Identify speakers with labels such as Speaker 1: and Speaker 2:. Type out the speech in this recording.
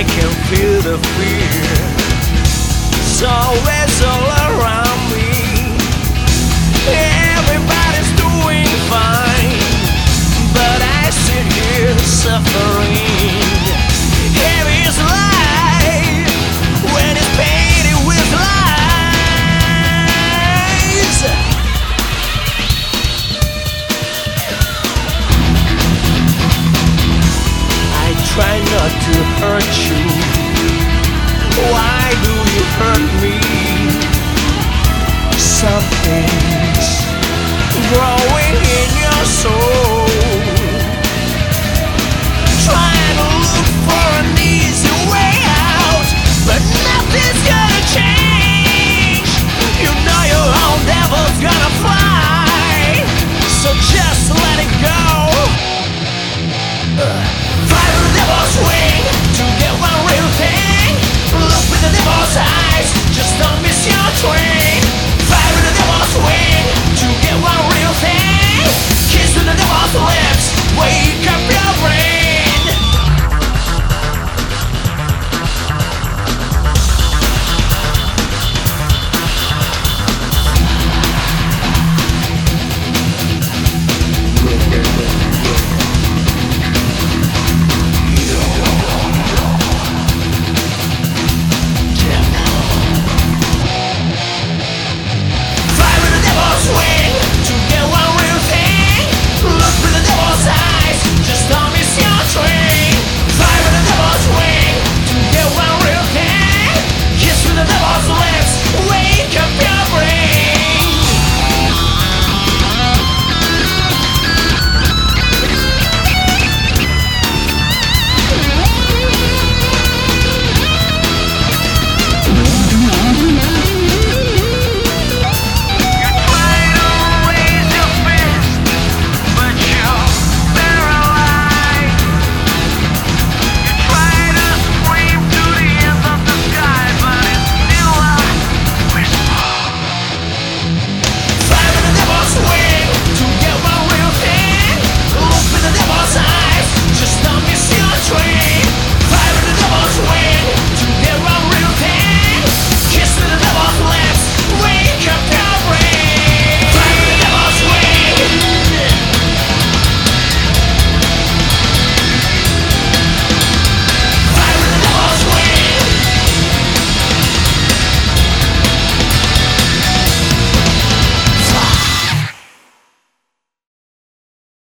Speaker 1: I can feel the fear. It's always, always. to hurt you. Why do